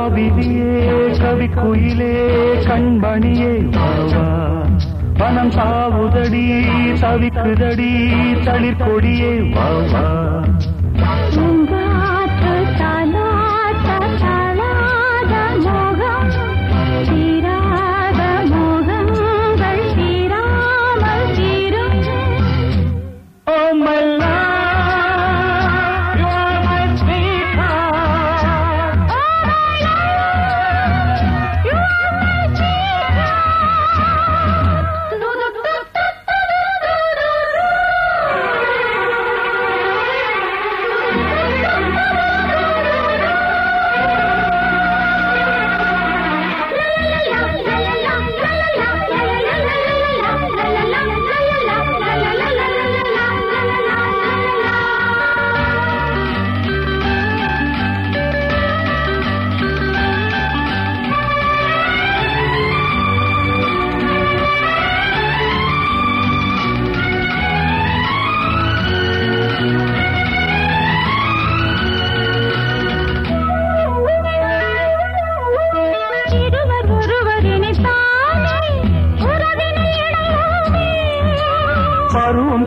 காவிரியே கவி குயிலே கண்மணியே வாவா பணம் சாவுதடி தவிக்குதடி தளிர் கொடியே வாவா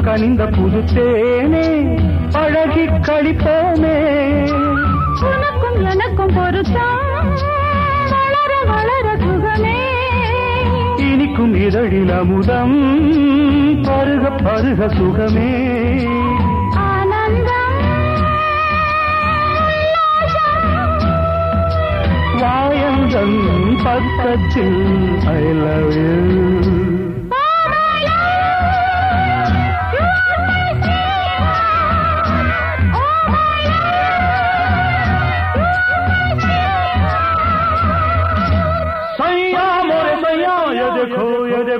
கனிந்த புது தேனே பழகி கழிப்போமே. உனக்கும் எனக்கும் பொருத்தம் வளர வளர சுகமே. இனிக்கும் இதழில் அமுதம் பருக பருக சுகமே. ஆனந்தம் வாயந்தன் பக்கத்தில் ஐ லவ் யூ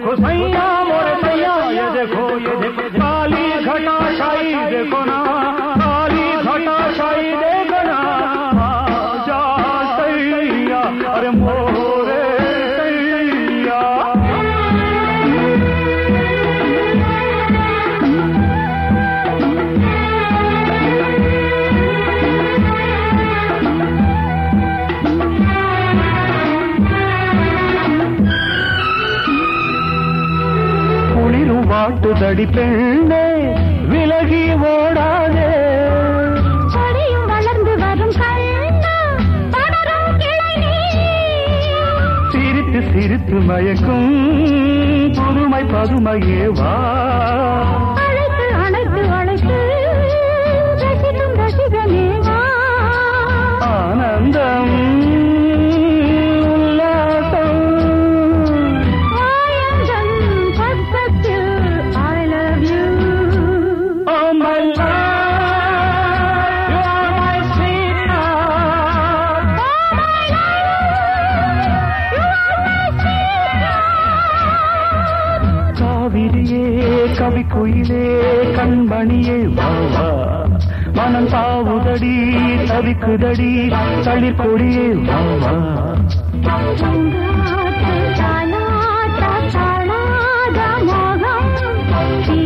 खुशैया வாட்டுதடி பெண்ணே விலகி ஓடாதே. கொடியும் வளர்ந்து வரும் சிரித்து சிரித்து மயக்கும் புதுமை பதுமையே வா. அழைத்து அழைத்து அழைத்து ரசிக்கும் ரசிகனே குயிலே கண்மணியே வாவா மனம் பாவுதடி தவிக்குதடி தளிர் கொடியே வாவா தீ